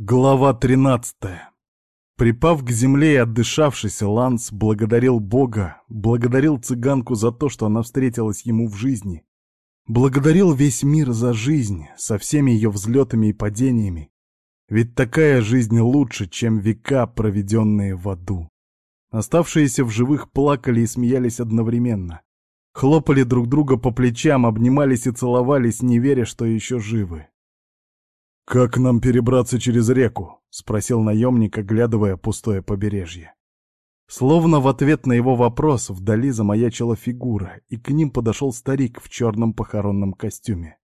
Глава 13. Припав к земле и отдышавшись, Ланс благодарил Бога, благодарил цыганку за то, что она встретилась ему в жизни, благодарил весь мир за жизнь, со всеми ее взлетами и падениями, ведь такая жизнь лучше, чем века, проведенные в аду. Оставшиеся в живых плакали и смеялись одновременно, хлопали друг друга по плечам, обнимались и целовались, не веря, что еще живы. «Как нам перебраться через реку?» — спросил наемник, оглядывая пустое побережье. Словно в ответ на его вопрос вдали замаячила фигура, и к ним подошел старик в черном похоронном костюме.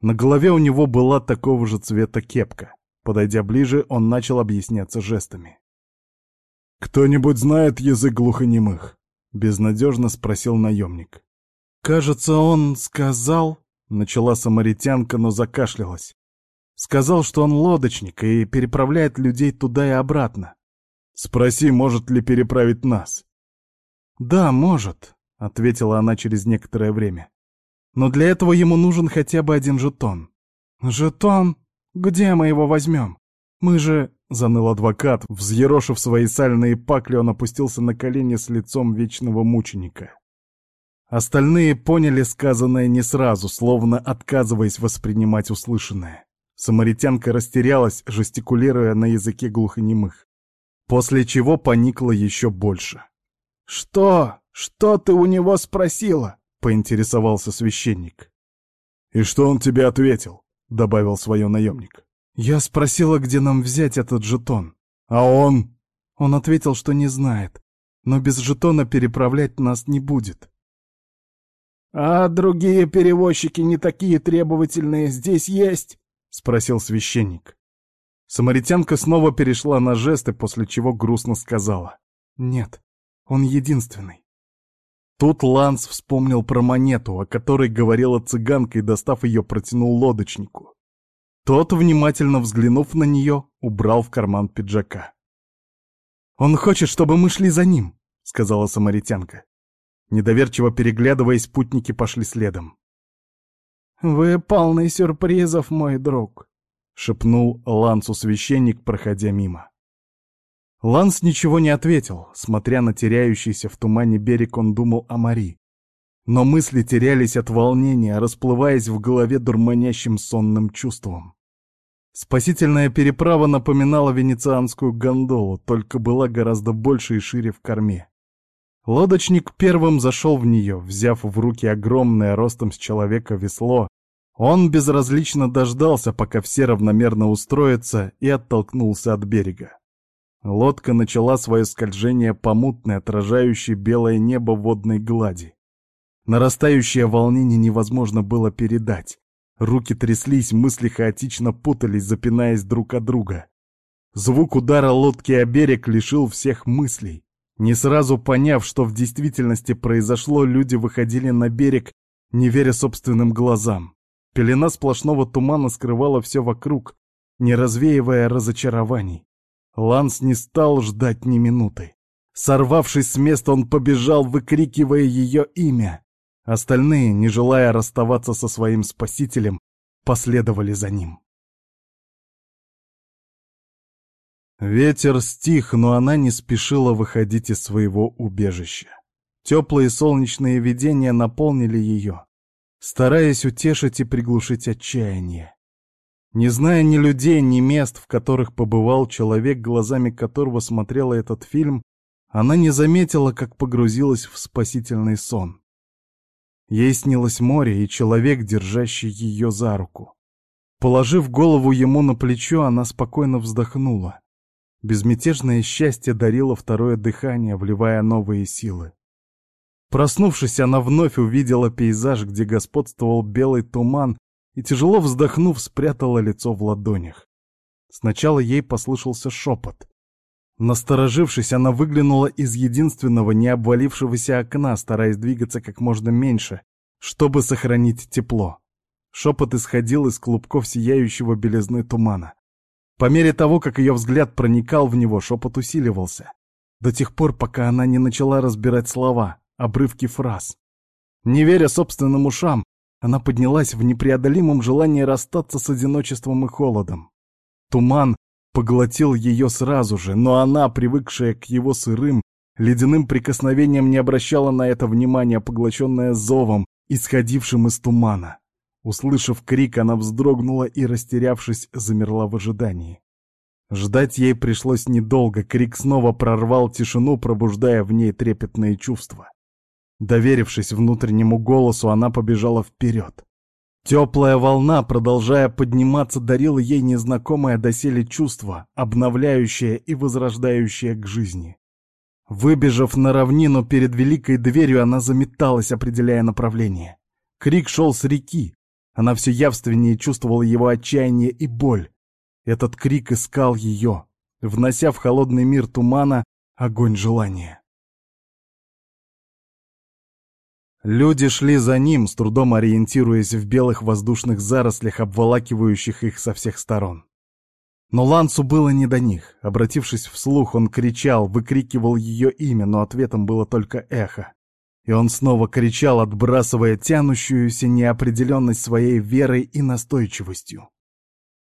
На голове у него была такого же цвета кепка. Подойдя ближе, он начал объясняться жестами. «Кто-нибудь знает язык глухонемых?» — безнадежно спросил наемник. «Кажется, он сказал...» — начала самаритянка, но закашлялась. Сказал, что он лодочник и переправляет людей туда и обратно. Спроси, может ли переправить нас. Да, может, ответила она через некоторое время. Но для этого ему нужен хотя бы один жетон. Жетон? Где мы его возьмем? Мы же... Заныл адвокат, взъерошив свои сальные пакли, он опустился на колени с лицом вечного мученика. Остальные поняли сказанное не сразу, словно отказываясь воспринимать услышанное. Самаритянка растерялась, жестикулируя на языке глухонемых. После чего поникла еще больше. «Что? Что ты у него спросила?» — поинтересовался священник. «И что он тебе ответил?» — добавил свое наемник. «Я спросила, где нам взять этот жетон. А он...» Он ответил, что не знает, но без жетона переправлять нас не будет. «А другие перевозчики не такие требовательные здесь есть?» — спросил священник. Самаритянка снова перешла на жесты, после чего грустно сказала. «Нет, он единственный». Тут Ланс вспомнил про монету, о которой говорила цыганка, и, достав ее, протянул лодочнику. Тот, внимательно взглянув на нее, убрал в карман пиджака. «Он хочет, чтобы мы шли за ним», — сказала самаритянка. Недоверчиво переглядываясь, путники пошли следом. «Вы полный сюрпризов, мой друг», — шепнул Лансу священник, проходя мимо. Ланс ничего не ответил. Смотря на теряющийся в тумане берег, он думал о Мари. Но мысли терялись от волнения, расплываясь в голове дурманящим сонным чувством. Спасительная переправа напоминала венецианскую гондолу, только была гораздо больше и шире в корме. Лодочник первым зашел в нее, взяв в руки огромное ростом с человека весло. Он безразлично дождался, пока все равномерно устроятся, и оттолкнулся от берега. Лодка начала свое скольжение по мутной, отражающей белое небо водной глади. Нарастающее волнение невозможно было передать. Руки тряслись, мысли хаотично путались, запинаясь друг от друга. Звук удара лодки о берег лишил всех мыслей. Не сразу поняв, что в действительности произошло, люди выходили на берег, не веря собственным глазам. Пелена сплошного тумана скрывала все вокруг, не развеивая разочарований. Ланс не стал ждать ни минуты. Сорвавшись с места, он побежал, выкрикивая ее имя. Остальные, не желая расставаться со своим спасителем, последовали за ним. Ветер стих, но она не спешила выходить из своего убежища. Теплые солнечные видения наполнили ее, стараясь утешить и приглушить отчаяние. Не зная ни людей, ни мест, в которых побывал человек, глазами которого смотрела этот фильм, она не заметила, как погрузилась в спасительный сон. Ей снилось море и человек, держащий ее за руку. Положив голову ему на плечо, она спокойно вздохнула. Безмятежное счастье дарило второе дыхание, вливая новые силы. Проснувшись, она вновь увидела пейзаж, где господствовал белый туман, и, тяжело вздохнув, спрятала лицо в ладонях. Сначала ей послышался шепот. Насторожившись, она выглянула из единственного не обвалившегося окна, стараясь двигаться как можно меньше, чтобы сохранить тепло. Шепот исходил из клубков сияющего белизны тумана. По мере того, как ее взгляд проникал в него, шепот усиливался. До тех пор, пока она не начала разбирать слова, обрывки фраз. Не веря собственным ушам, она поднялась в непреодолимом желании расстаться с одиночеством и холодом. Туман поглотил ее сразу же, но она, привыкшая к его сырым, ледяным прикосновениям, не обращала на это внимания, поглощенная зовом, исходившим из тумана. Услышав крик, она вздрогнула и, растерявшись, замерла в ожидании. Ждать ей пришлось недолго, крик снова прорвал тишину, пробуждая в ней трепетные чувства. Доверившись внутреннему голосу, она побежала вперед. Теплая волна, продолжая подниматься, дарила ей незнакомое доселе чувство, обновляющее и возрождающее к жизни. Выбежав на равнину перед великой дверью, она заметалась, определяя направление. Крик шел с реки. Она все явственнее чувствовала его отчаяние и боль. Этот крик искал ее, внося в холодный мир тумана огонь желания. Люди шли за ним, с трудом ориентируясь в белых воздушных зарослях, обволакивающих их со всех сторон. Но Лансу было не до них. Обратившись вслух, он кричал, выкрикивал ее имя, но ответом было только эхо. И он снова кричал, отбрасывая тянущуюся неопределенность своей верой и настойчивостью.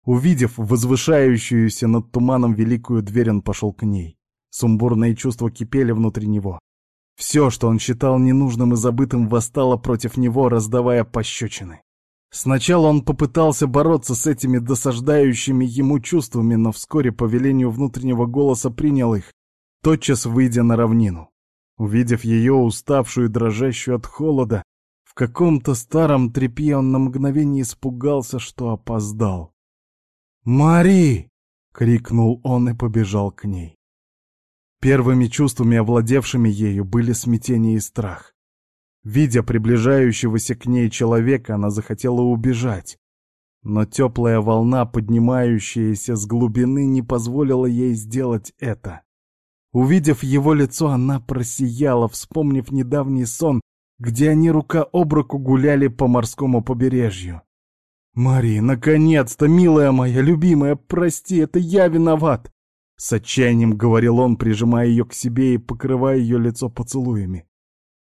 Увидев возвышающуюся над туманом великую дверь, он пошел к ней. Сумбурные чувства кипели внутри него. Все, что он считал ненужным и забытым, восстало против него, раздавая пощечины. Сначала он попытался бороться с этими досаждающими ему чувствами, но вскоре по велению внутреннего голоса принял их, тотчас выйдя на равнину. Увидев ее, уставшую и дрожащую от холода, в каком-то старом тряпье он на мгновение испугался, что опоздал. «Мари!» — крикнул он и побежал к ней. Первыми чувствами, овладевшими ею, были смятение и страх. Видя приближающегося к ней человека, она захотела убежать. Но теплая волна, поднимающаяся с глубины, не позволила ей сделать это. Увидев его лицо, она просияла, вспомнив недавний сон, где они рука об руку гуляли по морскому побережью. «Мари, наконец-то, милая моя, любимая, прости, это я виноват!» С отчаянием говорил он, прижимая ее к себе и покрывая ее лицо поцелуями.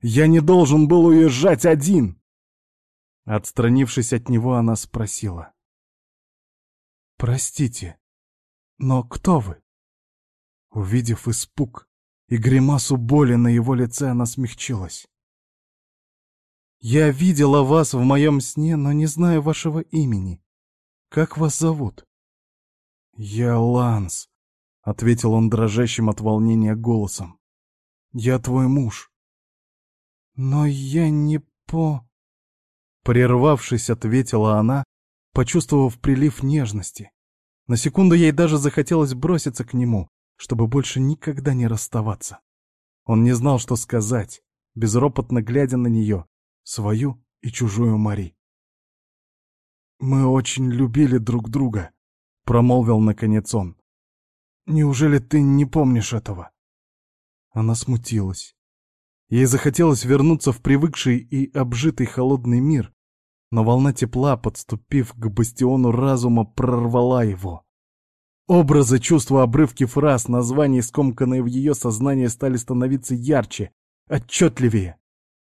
«Я не должен был уезжать один!» Отстранившись от него, она спросила. «Простите, но кто вы?» Увидев испуг и гримасу боли на его лице, она смягчилась. «Я видела вас в моем сне, но не знаю вашего имени. Как вас зовут?» «Я Ланс», — ответил он дрожащим от волнения голосом. «Я твой муж». «Но я не по...» Прервавшись, ответила она, почувствовав прилив нежности. На секунду ей даже захотелось броситься к нему, чтобы больше никогда не расставаться. Он не знал, что сказать, безропотно глядя на нее, свою и чужую Мари. «Мы очень любили друг друга», — промолвил наконец он. Неужели ты не помнишь этого?» Она смутилась. Ей захотелось вернуться в привыкший и обжитый холодный мир, но волна тепла, подступив к бастиону разума, прорвала его. Образы, чувства, обрывки фраз, названия, скомканные в ее сознании, стали становиться ярче, отчетливее.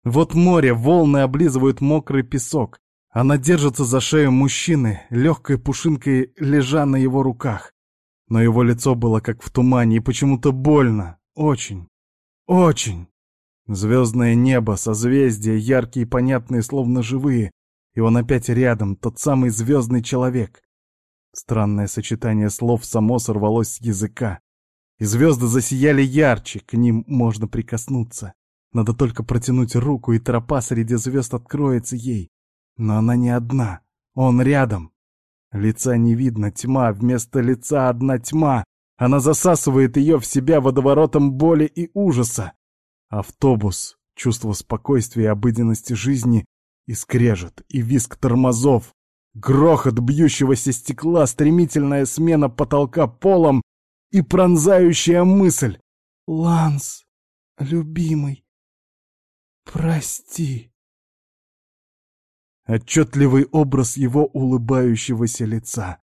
Вот море, волны облизывают мокрый песок. Она держится за шею мужчины, легкой пушинкой лежа на его руках но его лицо было как в тумане и почему-то больно. Очень. Очень. Звездное небо, созвездия, яркие и понятные, словно живые. И он опять рядом, тот самый звездный человек. Странное сочетание слов само сорвалось с языка. И звезды засияли ярче, к ним можно прикоснуться. Надо только протянуть руку, и тропа среди звезд откроется ей. Но она не одна, он рядом. Лица не видно, тьма, вместо лица одна тьма. Она засасывает ее в себя водоворотом боли и ужаса. Автобус, чувство спокойствия и обыденности жизни, и скрежет, и визг тормозов, грохот бьющегося стекла, стремительная смена потолка полом и пронзающая мысль. «Ланс, любимый, прости». Отчетливый образ его улыбающегося лица.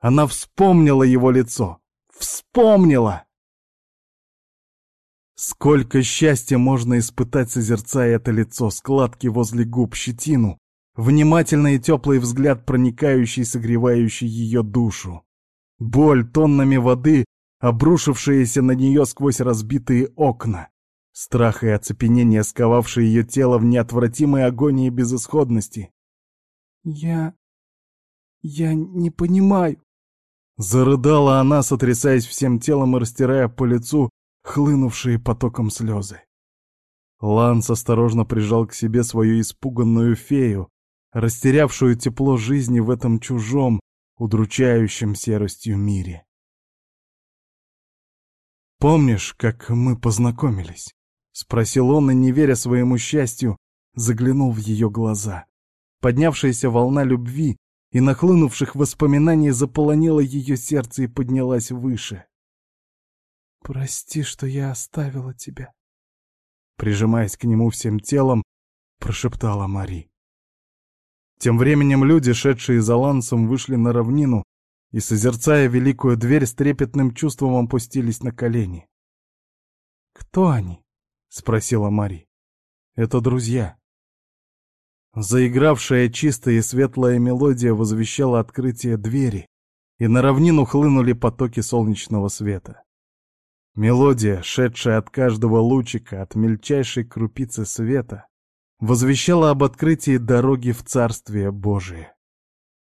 Она вспомнила его лицо. Вспомнила! Сколько счастья можно испытать, созерцая это лицо, складки возле губ, щетину, внимательный и теплый взгляд, проникающий, согревающий ее душу. Боль тоннами воды, обрушившаяся на нее сквозь разбитые окна. Страх и оцепенение, сковавшие ее тело в неотвратимой агонии безысходности. «Я... я не понимаю», — зарыдала она, сотрясаясь всем телом и растирая по лицу хлынувшие потоком слезы. Ланс осторожно прижал к себе свою испуганную фею, растерявшую тепло жизни в этом чужом, удручающем серостью мире. «Помнишь, как мы познакомились?» — спросил он, и, не веря своему счастью, заглянул в ее глаза. Поднявшаяся волна любви и нахлынувших воспоминаний заполонила ее сердце и поднялась выше. «Прости, что я оставила тебя», прижимаясь к нему всем телом, прошептала Мари. Тем временем люди, шедшие за лансом, вышли на равнину и, созерцая великую дверь, с трепетным чувством опустились на колени. «Кто они?» — спросила Мари. «Это друзья». Заигравшая чистая и светлая мелодия возвещала открытие двери, и на равнину хлынули потоки солнечного света. Мелодия, шедшая от каждого лучика, от мельчайшей крупицы света, возвещала об открытии дороги в Царствие Божие.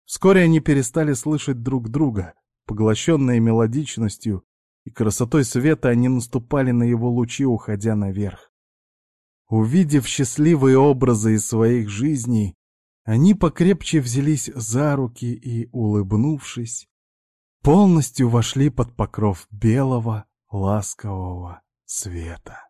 Вскоре они перестали слышать друг друга, поглощенные мелодичностью и красотой света они наступали на его лучи, уходя наверх. Увидев счастливые образы из своих жизней, они покрепче взялись за руки и, улыбнувшись, полностью вошли под покров белого, ласкового света.